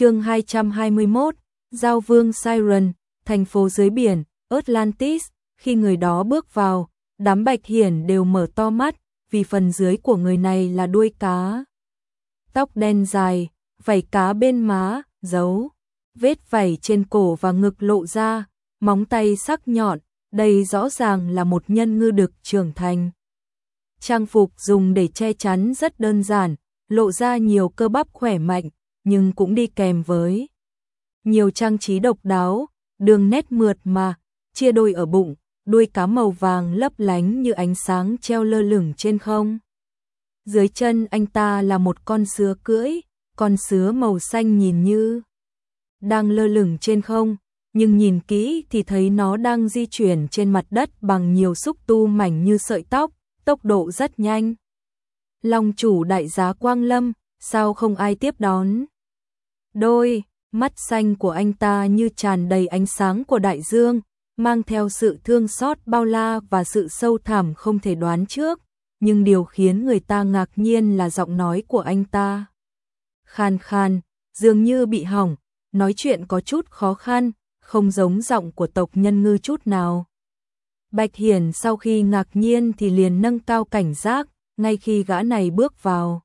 chương 221, Giao vương Siren, thành phố dưới biển, Atlantis, khi người đó bước vào, đám bạch hiển đều mở to mắt, vì phần dưới của người này là đuôi cá. Tóc đen dài, vảy cá bên má, dấu, vết vảy trên cổ và ngực lộ ra, móng tay sắc nhọn, đây rõ ràng là một nhân ngư đực trưởng thành. Trang phục dùng để che chắn rất đơn giản, lộ ra nhiều cơ bắp khỏe mạnh, nhưng cũng đi kèm với nhiều trang trí độc đáo, đường nét mượt mà, chia đôi ở bụng, đuôi cá màu vàng lấp lánh như ánh sáng treo lơ lửng trên không. Dưới chân anh ta là một con sứa cưỡi, con sứa màu xanh nhìn như đang lơ lửng trên không, nhưng nhìn kỹ thì thấy nó đang di chuyển trên mặt đất bằng nhiều xúc tu mảnh như sợi tóc, tốc độ rất nhanh. Long chủ đại giá Quang Lâm, sao không ai tiếp đón? Đôi, mắt xanh của anh ta như tràn đầy ánh sáng của đại dương, mang theo sự thương xót bao la và sự sâu thẳm không thể đoán trước, nhưng điều khiến người ta ngạc nhiên là giọng nói của anh ta. Khan khan, dường như bị hỏng, nói chuyện có chút khó khăn, không giống giọng của tộc nhân ngư chút nào. Bạch Hiển sau khi ngạc nhiên thì liền nâng cao cảnh giác, ngay khi gã này bước vào.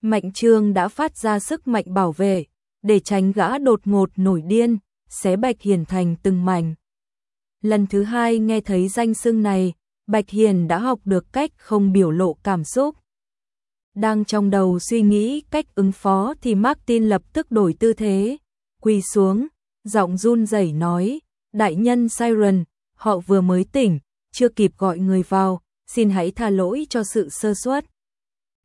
Mạnh Trương đã phát ra sức mạnh bảo vệ, để tránh gã đột ngột nổi điên, xé Bạch hiền thành từng mảnh. Lần thứ hai nghe thấy danh xưng này, Bạch Hiền đã học được cách không biểu lộ cảm xúc. Đang trong đầu suy nghĩ cách ứng phó thì Martin lập tức đổi tư thế, quỳ xuống, giọng run rẩy nói, đại nhân Siren, họ vừa mới tỉnh, chưa kịp gọi người vào, xin hãy tha lỗi cho sự sơ suất.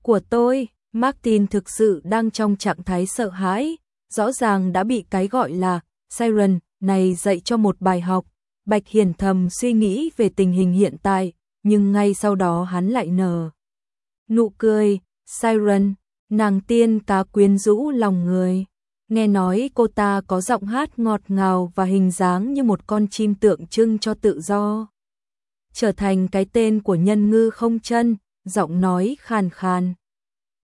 Của tôi, Martin thực sự đang trong trạng thái sợ hãi, rõ ràng đã bị cái gọi là Siren này dạy cho một bài học, Bạch Hiền thầm suy nghĩ về tình hình hiện tại, nhưng ngay sau đó hắn lại nở. Nụ cười, Siren, nàng tiên cá quyến rũ lòng người. Nghe nói cô ta có giọng hát ngọt ngào và hình dáng như một con chim tượng trưng cho tự do. Trở thành cái tên của nhân ngư không chân, giọng nói khàn khàn.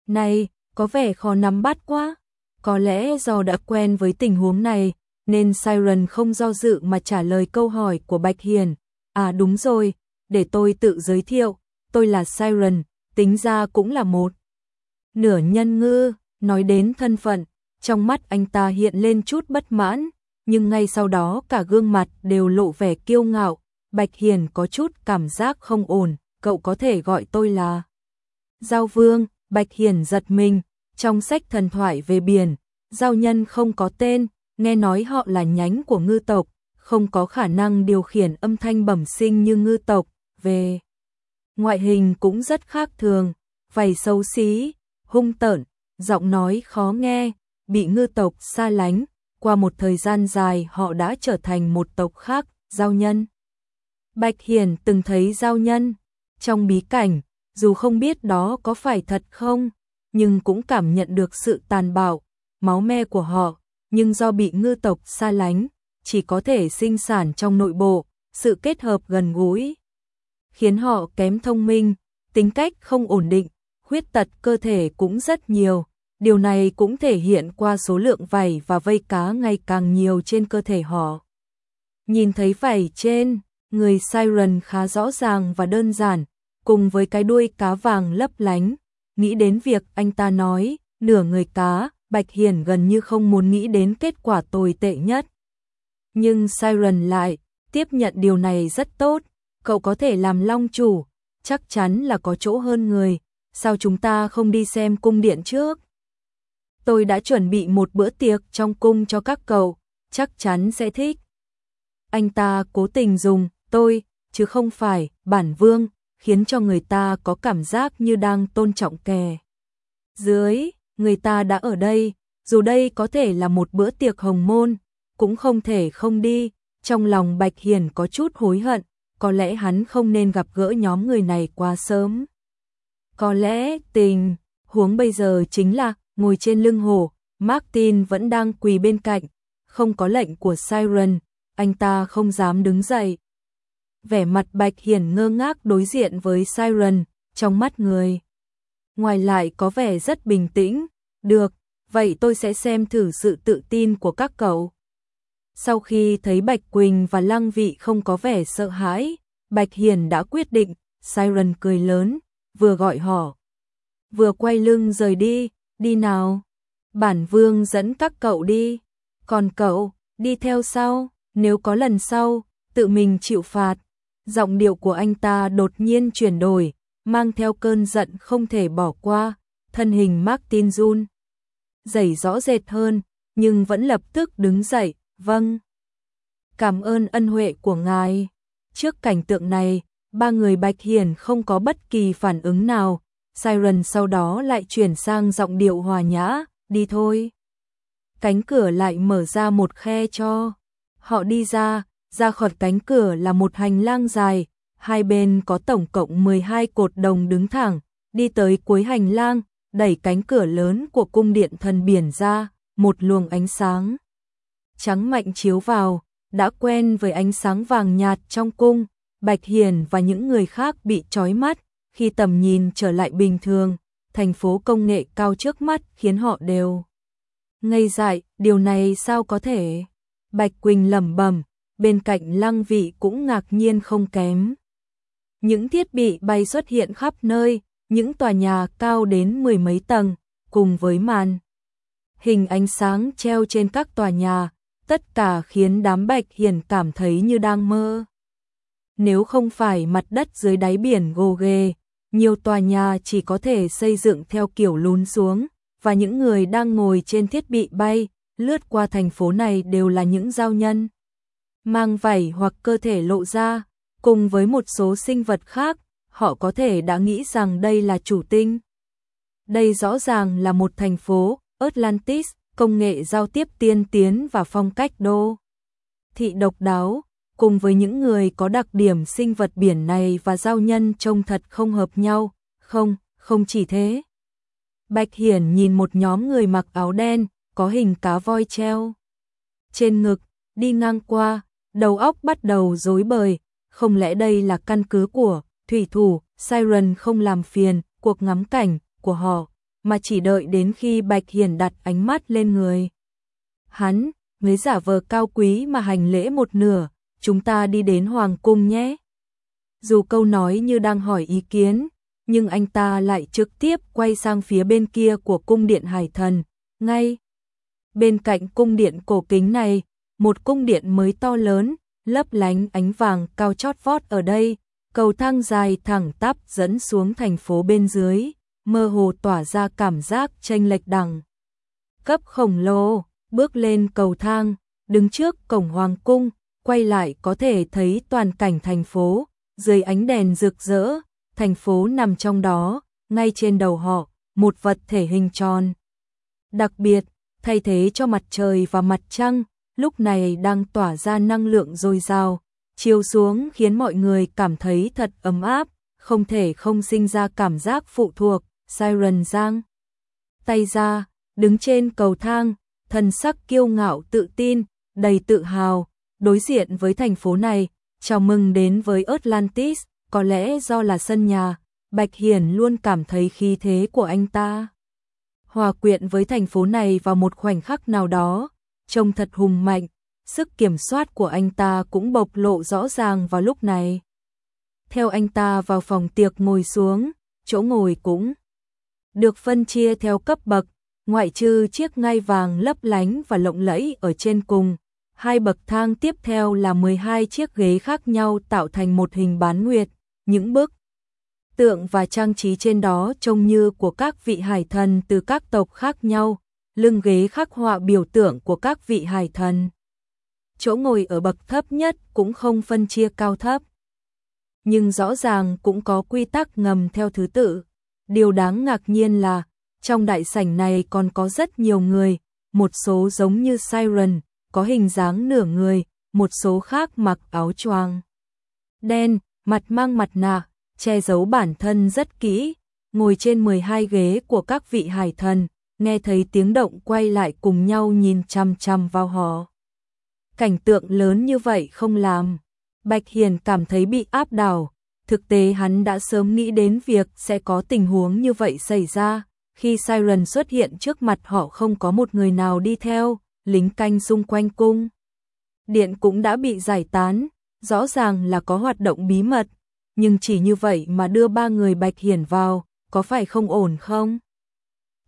Này, có vẻ khó nắm bắt quá. Có lẽ do đã quen với tình huống này, nên Siren không do dự mà trả lời câu hỏi của Bạch Hiền. À đúng rồi, để tôi tự giới thiệu, tôi là Siren, tính ra cũng là một. Nửa nhân ngư, nói đến thân phận, trong mắt anh ta hiện lên chút bất mãn, nhưng ngay sau đó cả gương mặt đều lộ vẻ kiêu ngạo, Bạch Hiền có chút cảm giác không ổn, cậu có thể gọi tôi là Giao Vương, Bạch Hiền giật mình, trong sách thần thoại về biển, giao nhân không có tên, nghe nói họ là nhánh của ngư tộc, không có khả năng điều khiển âm thanh bẩm sinh như ngư tộc, về ngoại hình cũng rất khác thường, vảy xấu xí, hung tợn, giọng nói khó nghe, bị ngư tộc xa lánh, qua một thời gian dài họ đã trở thành một tộc khác, giao nhân. Bạch Hiền từng thấy giao nhân trong bí cảnh, dù không biết đó có phải thật không, nhưng cũng cảm nhận được sự tàn bạo, máu me của họ, nhưng do bị ngư tộc xa lánh, chỉ có thể sinh sản trong nội bộ, sự kết hợp gần gũi khiến họ kém thông minh, tính cách không ổn định, khuyết tật cơ thể cũng rất nhiều. Điều này cũng thể hiện qua số lượng vảy và vây cá ngày càng nhiều trên cơ thể họ. Nhìn thấy vảy trên, người Siren khá rõ ràng và đơn giản, cùng với cái đuôi cá vàng lấp lánh, nghĩ đến việc anh ta nói, nửa người cá, Bạch Hiền gần như không muốn nghĩ đến kết quả tồi tệ nhất. Nhưng Siren lại tiếp nhận điều này rất tốt, cậu có thể làm long chủ, chắc chắn là có chỗ hơn người, sao chúng ta không đi xem cung điện trước? Tôi đã chuẩn bị một bữa tiệc trong cung cho các cậu, chắc chắn sẽ thích. Anh ta cố tình dùng tôi, chứ không phải bản vương, khiến cho người ta có cảm giác như đang tôn trọng kè Dưới, người ta đã ở đây, dù đây có thể là một bữa tiệc hồng môn, cũng không thể không đi, trong lòng Bạch Hiền có chút hối hận, có lẽ hắn không nên gặp gỡ nhóm người này quá sớm. Có lẽ tình huống bây giờ chính là ngồi trên lưng hồ, Martin vẫn đang quỳ bên cạnh, không có lệnh của Siren, anh ta không dám đứng dậy. Vẻ mặt Bạch Hiển ngơ ngác đối diện với Siren, trong mắt người. Ngoài lại có vẻ rất bình tĩnh, được, vậy tôi sẽ xem thử sự tự tin của các cậu. Sau khi thấy Bạch Quỳnh và Lăng Vị không có vẻ sợ hãi, Bạch hiển đã quyết định, Siren cười lớn, vừa gọi họ, vừa quay lưng rời đi, đi nào. Bản vương dẫn các cậu đi, còn cậu, đi theo sau, nếu có lần sau, tự mình chịu phạt. Giọng điệu của anh ta đột nhiên chuyển đổi, mang theo cơn giận không thể bỏ qua, thân hình Martin run. Dày rõ rệt hơn, nhưng vẫn lập tức đứng dậy, vâng. Cảm ơn ân huệ của ngài. Trước cảnh tượng này, ba người Bạch hiển không có bất kỳ phản ứng nào, Siren sau đó lại chuyển sang giọng điệu hòa nhã, đi thôi. Cánh cửa lại mở ra một khe cho. Họ đi ra, ra khỏi cánh cửa là một hành lang dài, hai bên có tổng cộng 12 cột đồng đứng thẳng, đi tới cuối hành lang, đẩy cánh cửa lớn của cung điện thần biển ra, một luồng ánh sáng trắng mạnh chiếu vào, đã quen với ánh sáng vàng nhạt trong cung, Bạch Hiền và những người khác bị chói mắt, khi tầm nhìn trở lại bình thường, thành phố công nghệ cao trước mắt khiến họ đều ngây dại, điều này sao có thể? Bạch Quỳnh lẩm bẩm, bên cạnh Lăng Vị cũng ngạc nhiên không kém. Những thiết bị bay xuất hiện khắp nơi, những tòa nhà cao đến mười mấy tầng, cùng với màn hình ánh sáng treo trên các tòa nhà, tất cả khiến đám Bạch Hiền cảm thấy như đang mơ. Nếu không phải mặt đất dưới đáy biển gồ ghề, nhiều tòa nhà chỉ có thể xây dựng theo kiểu lún xuống, và những người đang ngồi trên thiết bị bay, lướt qua thành phố này đều là những giao nhân. Mang vảy hoặc cơ thể lộ ra, cùng với một số sinh vật khác, họ có thể đã nghĩ rằng đây là chủ tinh. Đây rõ ràng là một thành phố, Atlantis, công nghệ giao tiếp tiên tiến và phong cách đô. Thị độc đáo, cùng với những người có đặc điểm sinh vật biển này và giao nhân trông thật không hợp nhau, không, không chỉ thế. Bạch Hiển nhìn một nhóm người mặc áo đen, có hình cá voi treo. Trên ngực, đi ngang qua, đầu óc bắt đầu rối bời, không lẽ đây là căn cứ của thủy thủ, Siren không làm phiền cuộc ngắm cảnh của họ, mà chỉ đợi đến khi Bạch Hiển đặt ánh mắt lên người. Hắn, mới giả vờ cao quý mà hành lễ một nửa, chúng ta đi đến Hoàng Cung nhé. Dù câu nói như đang hỏi ý kiến, nhưng anh ta lại trực tiếp quay sang phía bên kia của cung điện Hải Thần, ngay. Bên cạnh cung điện cổ kính này, một cung điện mới to lớn, lấp lánh ánh vàng cao chót vót ở đây, cầu thang dài thẳng tắp dẫn xuống thành phố bên dưới, mơ hồ tỏa ra cảm giác tranh lệch đẳng. Cấp khổng lồ, bước lên cầu thang, đứng trước cổng hoàng cung, quay lại có thể thấy toàn cảnh thành phố, dưới ánh đèn rực rỡ, thành phố nằm trong đó, ngay trên đầu họ, một vật thể hình tròn. Đặc biệt, thay thế cho mặt trời và mặt trăng, lúc này đang tỏa ra năng lượng dồi dào, chiếu xuống khiến mọi người cảm thấy thật ấm áp, không thể không sinh ra cảm giác phụ thuộc, Siren Giang. Tay ra, đứng trên cầu thang, thần sắc kiêu ngạo tự tin, đầy tự hào, đối diện với thành phố này, chào mừng đến với Atlantis, có lẽ do là sân nhà, Bạch Hiển luôn cảm thấy khí thế của anh ta. Hòa quyện với thành phố này vào một khoảnh khắc nào đó, trông thật hùng mạnh, sức kiểm soát của anh ta cũng bộc lộ rõ ràng vào lúc này. Theo anh ta vào phòng tiệc ngồi xuống, chỗ ngồi cũng được phân chia theo cấp bậc, ngoại trừ chiếc ngai vàng lấp lánh và lộng lẫy ở trên cùng, hai bậc thang tiếp theo là 12 chiếc ghế khác nhau tạo thành một hình bán nguyệt, những bức tượng và trang trí trên đó trông như của các vị hải thần từ các tộc khác nhau, lưng ghế khắc họa biểu tượng của các vị hải thần. Chỗ ngồi ở bậc thấp nhất cũng không phân chia cao thấp. Nhưng rõ ràng cũng có quy tắc ngầm theo thứ tự. Điều đáng ngạc nhiên là, trong đại sảnh này còn có rất nhiều người, một số giống như Siren, có hình dáng nửa người, một số khác mặc áo choàng đen, mặt mang mặt nạ, che giấu bản thân rất kỹ, ngồi trên 12 ghế của các vị hải thần, nghe thấy tiếng động quay lại cùng nhau nhìn chăm chăm vào họ. Cảnh tượng lớn như vậy không làm, Bạch Hiền cảm thấy bị áp đảo, thực tế hắn đã sớm nghĩ đến việc sẽ có tình huống như vậy xảy ra, Khi Siren xuất hiện trước mặt họ không có một người nào đi theo, lính canh xung quanh cung. Điện cũng đã bị giải tán, rõ ràng là có hoạt động bí mật, nhưng chỉ như vậy mà đưa ba người Bạch Hiển vào, có phải không ổn không?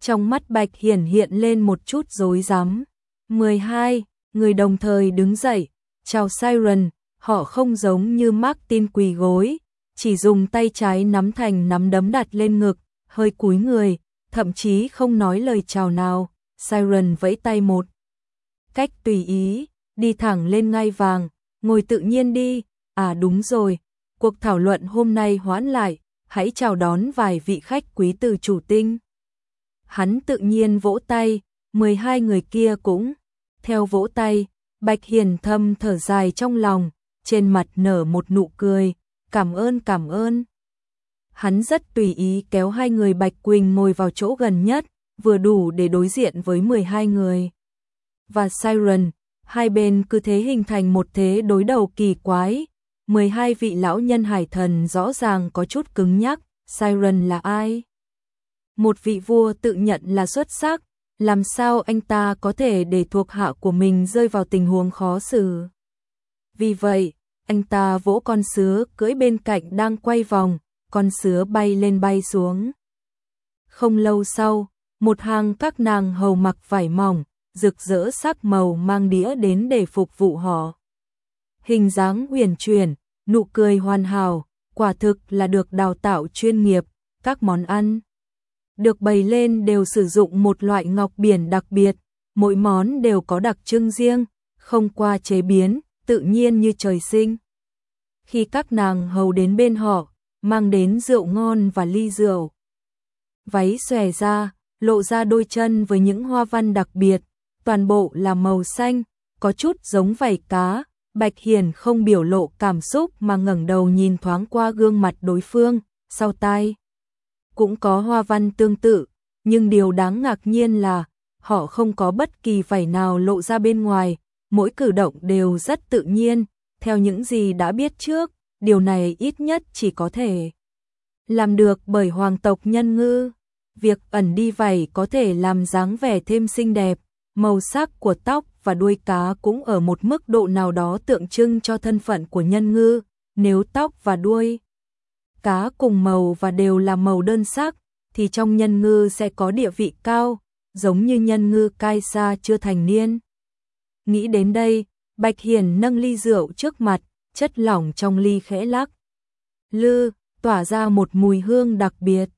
Trong mắt Bạch Hiển hiện lên một chút dối rắm. 12. Người đồng thời đứng dậy, chào Siren, họ không giống như Martin quỳ gối, chỉ dùng tay trái nắm thành nắm đấm đặt lên ngực, hơi cúi người, thậm chí không nói lời chào nào. Siren vẫy tay một cách tùy ý, đi thẳng lên ngai vàng, ngồi tự nhiên đi. À đúng rồi, cuộc thảo luận hôm nay hoãn lại, hãy chào đón vài vị khách quý từ chủ tinh. Hắn tự nhiên vỗ tay, 12 người kia cũng theo vỗ tay, Bạch Hiền thâm thở dài trong lòng, trên mặt nở một nụ cười, cảm ơn cảm ơn. Hắn rất tùy ý kéo hai người Bạch Quỳnh ngồi vào chỗ gần nhất, vừa đủ để đối diện với 12 người. Và Siren, hai bên cứ thế hình thành một thế đối đầu kỳ quái. 12 vị lão nhân hải thần rõ ràng có chút cứng nhắc, Siren là ai? Một vị vua tự nhận là xuất sắc, làm sao anh ta có thể để thuộc hạ của mình rơi vào tình huống khó xử. Vì vậy, anh ta vỗ con sứa cưỡi bên cạnh đang quay vòng, con sứa bay lên bay xuống. Không lâu sau, một hàng các nàng hầu mặc vải mỏng, rực rỡ sắc màu mang đĩa đến để phục vụ họ. Hình dáng huyền chuyển, nụ cười hoàn hảo, quả thực là được đào tạo chuyên nghiệp, các món ăn được bày lên đều sử dụng một loại ngọc biển đặc biệt, mỗi món đều có đặc trưng riêng, không qua chế biến, tự nhiên như trời sinh. Khi các nàng hầu đến bên họ, mang đến rượu ngon và ly rượu. Váy xòe ra, lộ ra đôi chân với những hoa văn đặc biệt, toàn bộ là màu xanh, có chút giống vảy cá. Bạch Hiền không biểu lộ cảm xúc mà ngẩng đầu nhìn thoáng qua gương mặt đối phương, sau tai cũng có hoa văn tương tự, nhưng điều đáng ngạc nhiên là họ không có bất kỳ vảy nào lộ ra bên ngoài, mỗi cử động đều rất tự nhiên, theo những gì đã biết trước, điều này ít nhất chỉ có thể làm được bởi hoàng tộc nhân ngư. Việc ẩn đi vảy có thể làm dáng vẻ thêm xinh đẹp, màu sắc của tóc và đuôi cá cũng ở một mức độ nào đó tượng trưng cho thân phận của nhân ngư, nếu tóc và đuôi cá cùng màu và đều là màu đơn sắc, thì trong nhân ngư sẽ có địa vị cao, giống như nhân ngư cai sa chưa thành niên. Nghĩ đến đây, Bạch Hiền nâng ly rượu trước mặt, chất lỏng trong ly khẽ lắc. Lư, tỏa ra một mùi hương đặc biệt.